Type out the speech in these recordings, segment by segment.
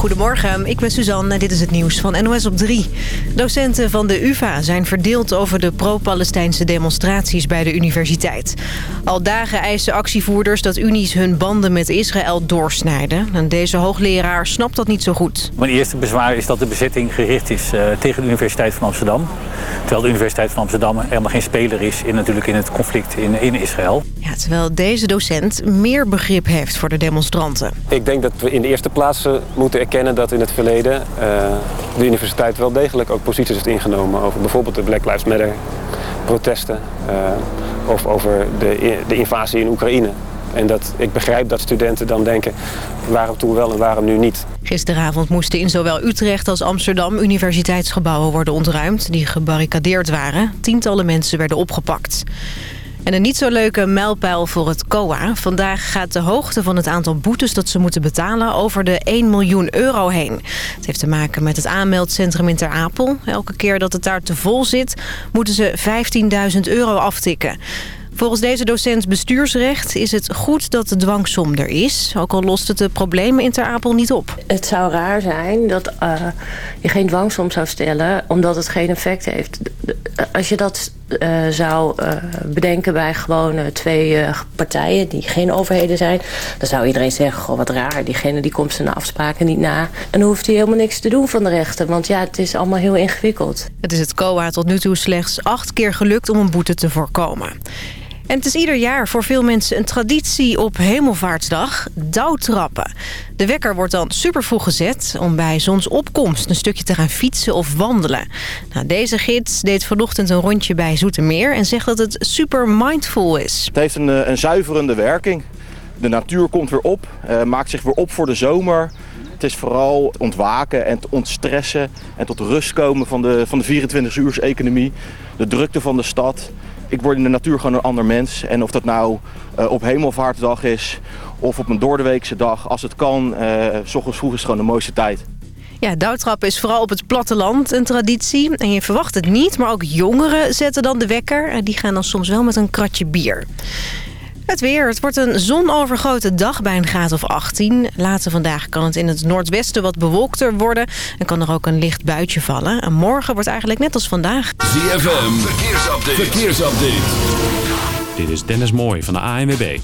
Goedemorgen, ik ben Suzanne en dit is het nieuws van NOS op 3. Docenten van de UvA zijn verdeeld over de pro-Palestijnse demonstraties bij de universiteit. Al dagen eisen actievoerders dat unies hun banden met Israël doorsnijden. En deze hoogleraar snapt dat niet zo goed. Mijn eerste bezwaar is dat de bezetting gericht is uh, tegen de Universiteit van Amsterdam. Terwijl de Universiteit van Amsterdam helemaal geen speler is in, natuurlijk in het conflict in, in Israël. Ja, terwijl deze docent meer begrip heeft voor de demonstranten. Ik denk dat we in de eerste plaats moeten erkennen dat in het verleden uh, de universiteit wel degelijk ook posities heeft ingenomen over bijvoorbeeld de Black Lives Matter protesten uh, of over de, de invasie in Oekraïne. En dat, ik begrijp dat studenten dan denken, waarom toen wel en waarom nu niet. Gisteravond moesten in zowel Utrecht als Amsterdam universiteitsgebouwen worden ontruimd... die gebarricadeerd waren. Tientallen mensen werden opgepakt. En een niet zo leuke mijlpaal voor het COA. Vandaag gaat de hoogte van het aantal boetes dat ze moeten betalen over de 1 miljoen euro heen. Het heeft te maken met het aanmeldcentrum in Ter Apel. Elke keer dat het daar te vol zit, moeten ze 15.000 euro aftikken. Volgens deze docent bestuursrecht is het goed dat de dwangsom er is. Ook al lost het de problemen in Ter Apel niet op. Het zou raar zijn dat uh, je geen dwangsom zou stellen... omdat het geen effect heeft. Als je dat uh, zou uh, bedenken bij gewoon twee partijen... die geen overheden zijn... dan zou iedereen zeggen, goh, wat raar. Diegene die komt zijn afspraken niet na. En dan hoeft hij helemaal niks te doen van de rechter. Want ja, het is allemaal heel ingewikkeld. Het is het COA tot nu toe slechts acht keer gelukt om een boete te voorkomen. En het is ieder jaar voor veel mensen een traditie op Hemelvaartsdag, douwtrappen. De wekker wordt dan super vroeg gezet om bij zonsopkomst een stukje te gaan fietsen of wandelen. Nou, deze gids deed vanochtend een rondje bij Zoetermeer en zegt dat het super mindful is. Het heeft een, een zuiverende werking. De natuur komt weer op, uh, maakt zich weer op voor de zomer. Het is vooral ontwaken en ontstressen en tot rust komen van de, van de 24 uurs economie. De drukte van de stad ik word in de natuur gewoon een ander mens. En of dat nou uh, op hemelvaartdag is of op een doordeweekse dag, als het kan, uh, s ochtends vroeg is gewoon de mooiste tijd. Ja, douwtrappen is vooral op het platteland een traditie. En je verwacht het niet, maar ook jongeren zetten dan de wekker. En die gaan dan soms wel met een kratje bier. Het weer. Het wordt een zonovergoten dag bij een graad of 18. Later vandaag kan het in het noordwesten wat bewolkter worden. En kan er ook een licht buitje vallen. En morgen wordt eigenlijk net als vandaag. ZFM. Verkeersupdate. Verkeersupdate. Dit is Dennis Mooij van de ANWB.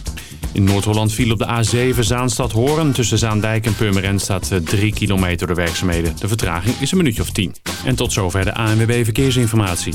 In Noord-Holland viel op de A7 Zaanstad-Horen. Tussen Zaandijk en Purmerend staat 3 kilometer de werkzaamheden. De vertraging is een minuutje of 10. En tot zover de ANWB Verkeersinformatie.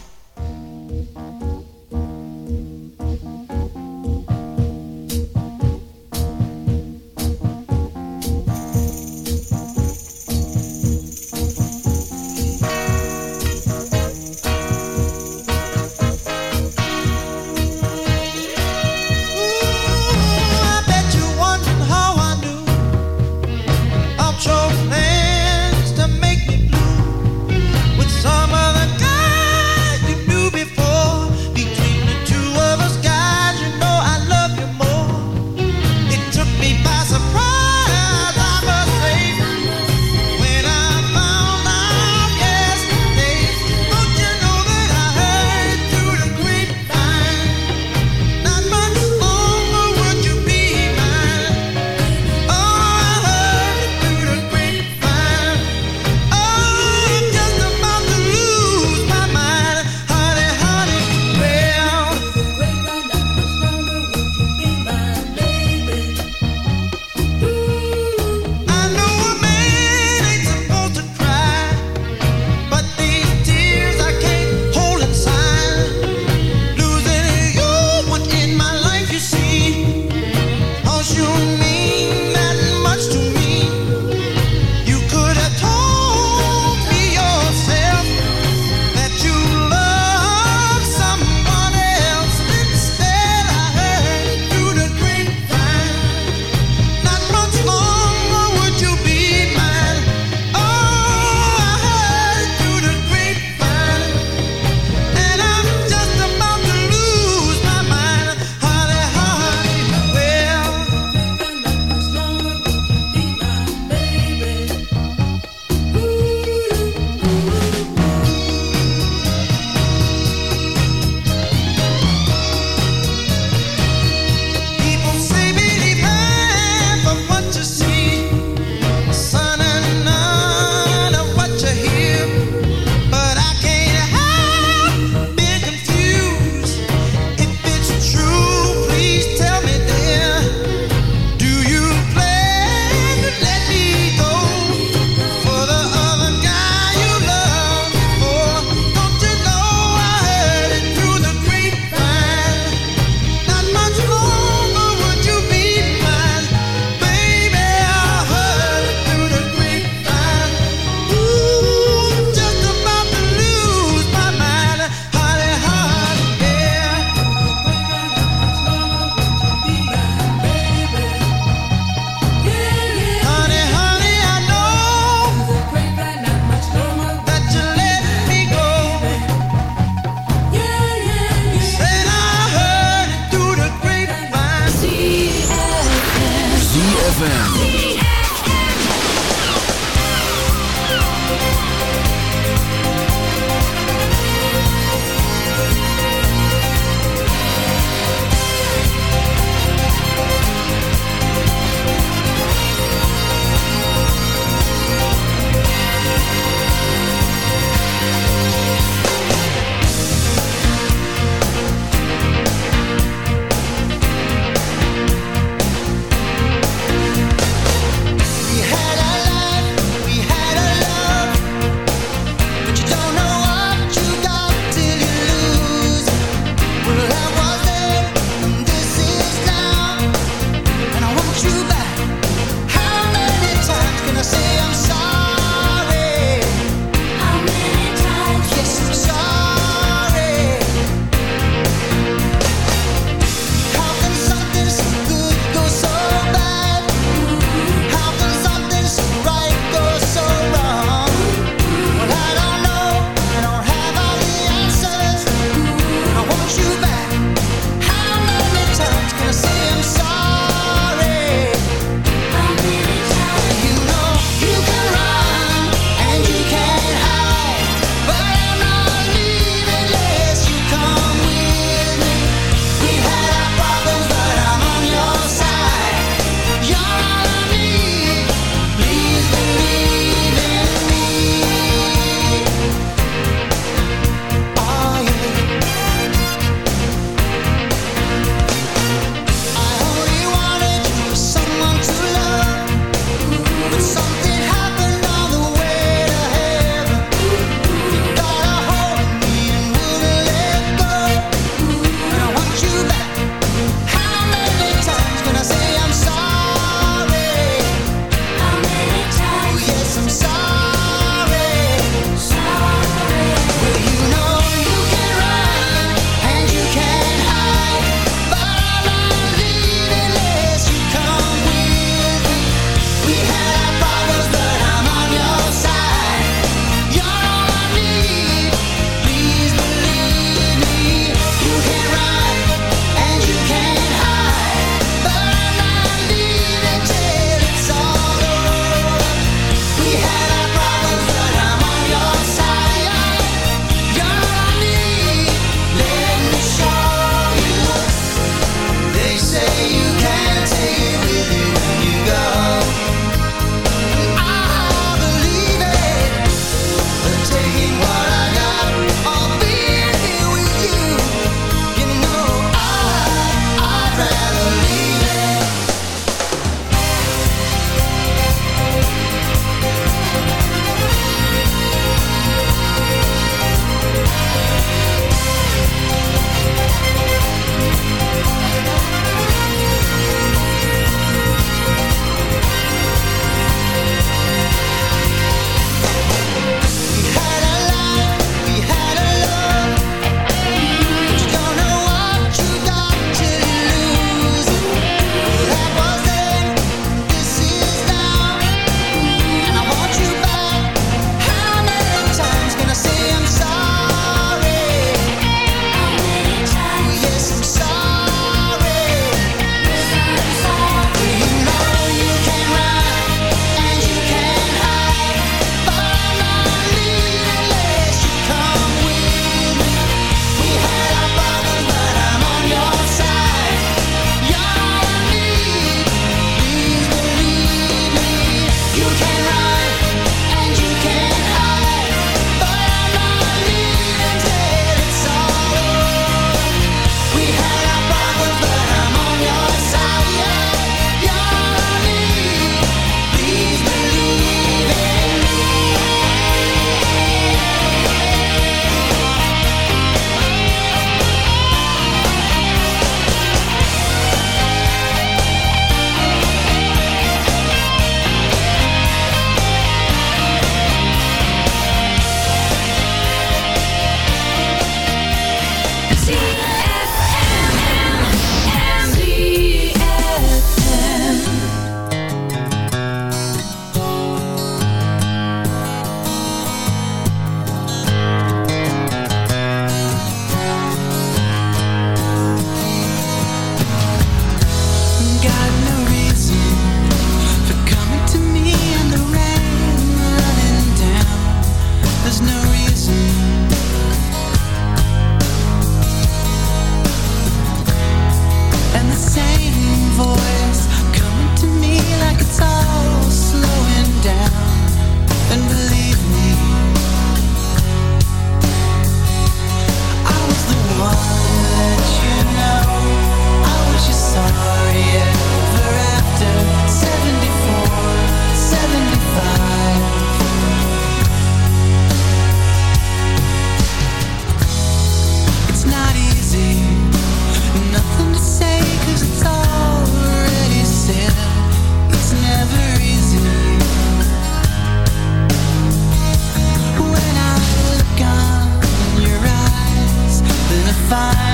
find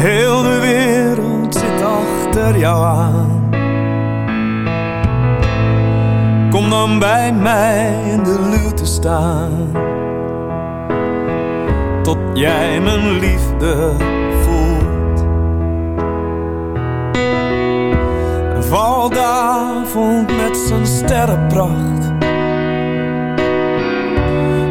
heel de wereld zit achter jou aan. Kom dan bij mij in de lute staan. Tot jij mijn liefde voelt. En vond met zijn sterrenpracht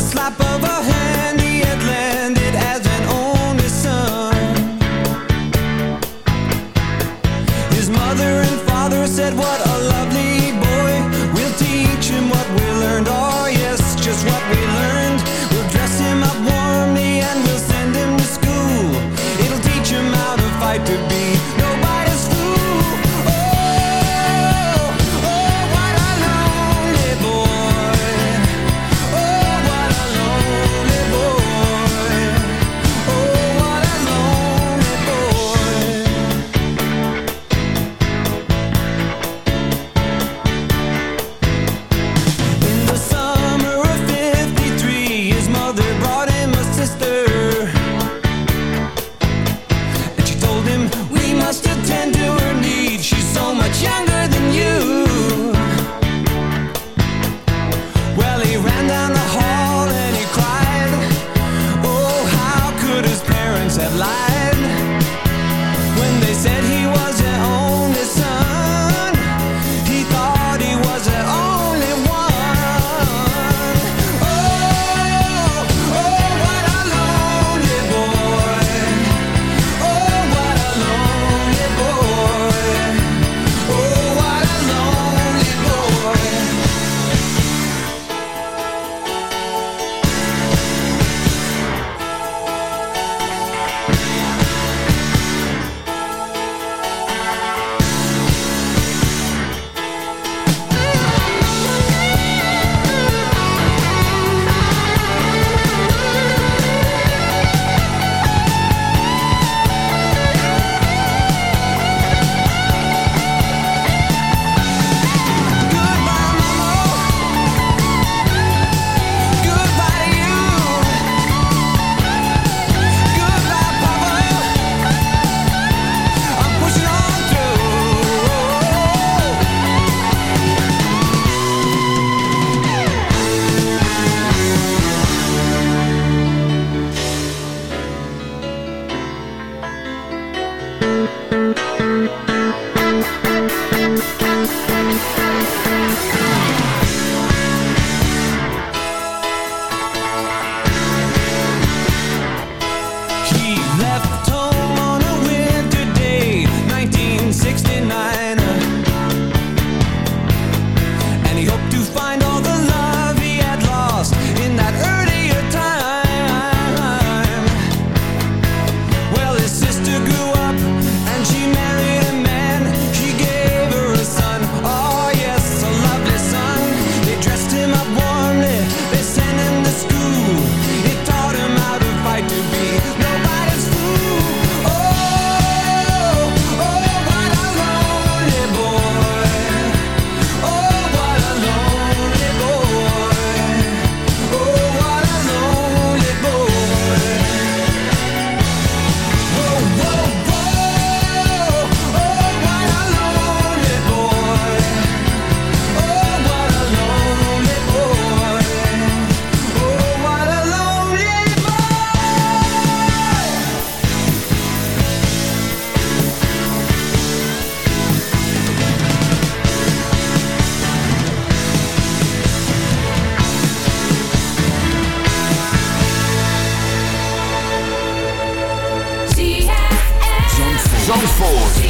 slap of a hand. Zandvoort.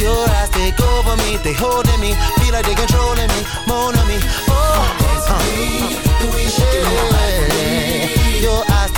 your eyes take over me, they holding me, feel like they controlling me, moan on me. Oh, uh. yeah. Your eyes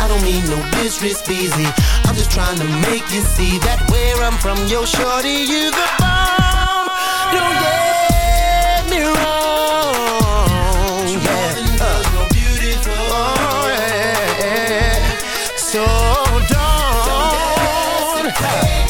I don't mean no disrespect, easy. I'm just trying to make you see that where I'm from, yo, shorty, you the bomb. Don't get me wrong. Yeah. Uh, oh, yeah. So don't. don't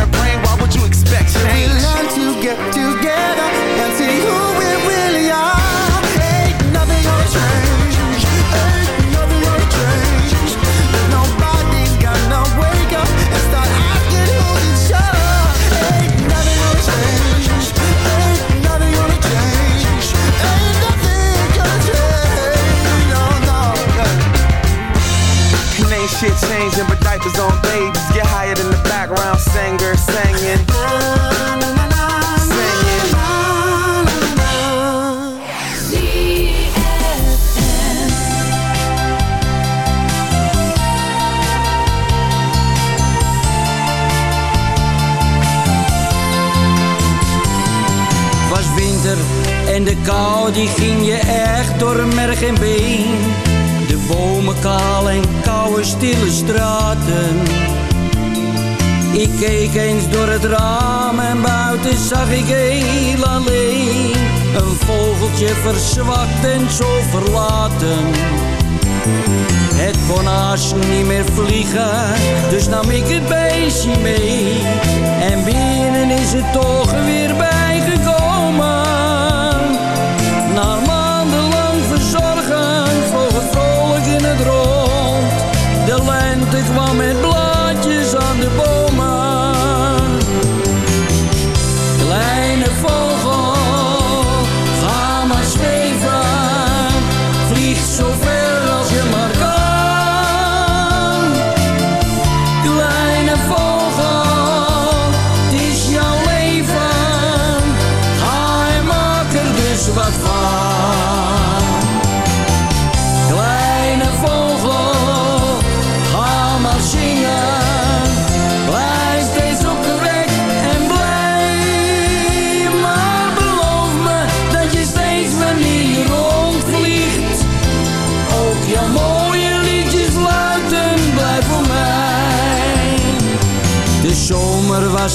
shit changing, but diapers on babies. Get higher than the background singer singing. Singing. was winter en de kou die ging je echt door merg en been. Bomen kaal en koude stille straten. Ik keek eens door het raam en buiten zag ik heel alleen. Een vogeltje verzwakt en zo verlaten. Het kon haast niet meer vliegen, dus nam ik het beestje mee. En binnen is het toch weer bijgekomen. De lente kwam met blaadjes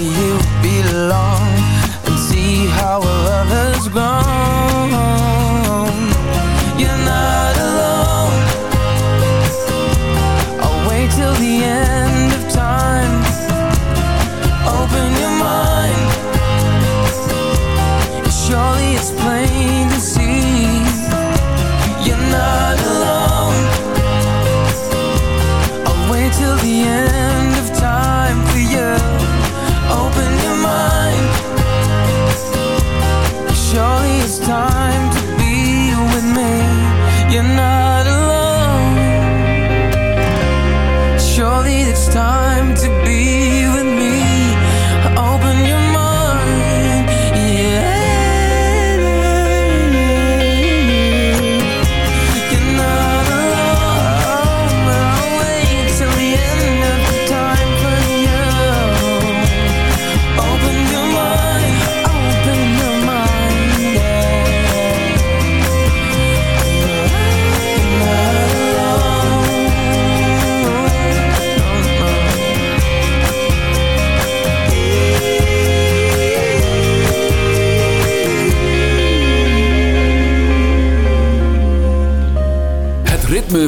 You belong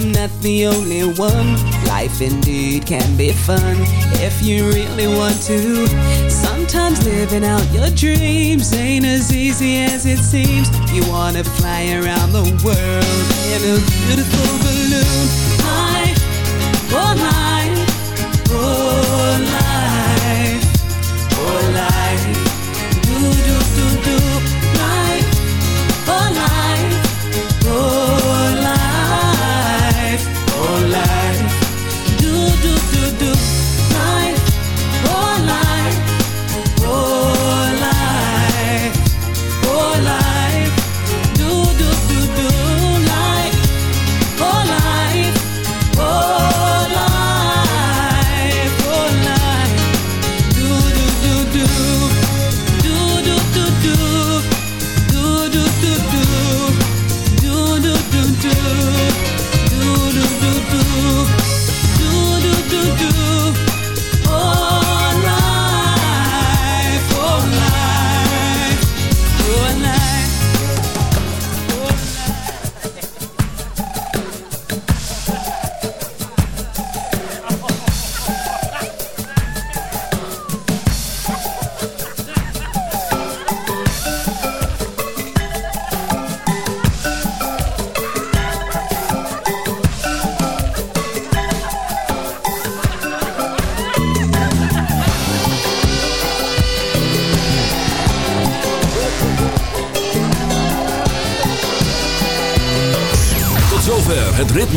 I'm not the only one. Life indeed can be fun if you really want to. Sometimes living out your dreams ain't as easy as it seems. You wanna fly around the world in a beautiful balloon. Life, oh life, oh life, oh life. Do do do do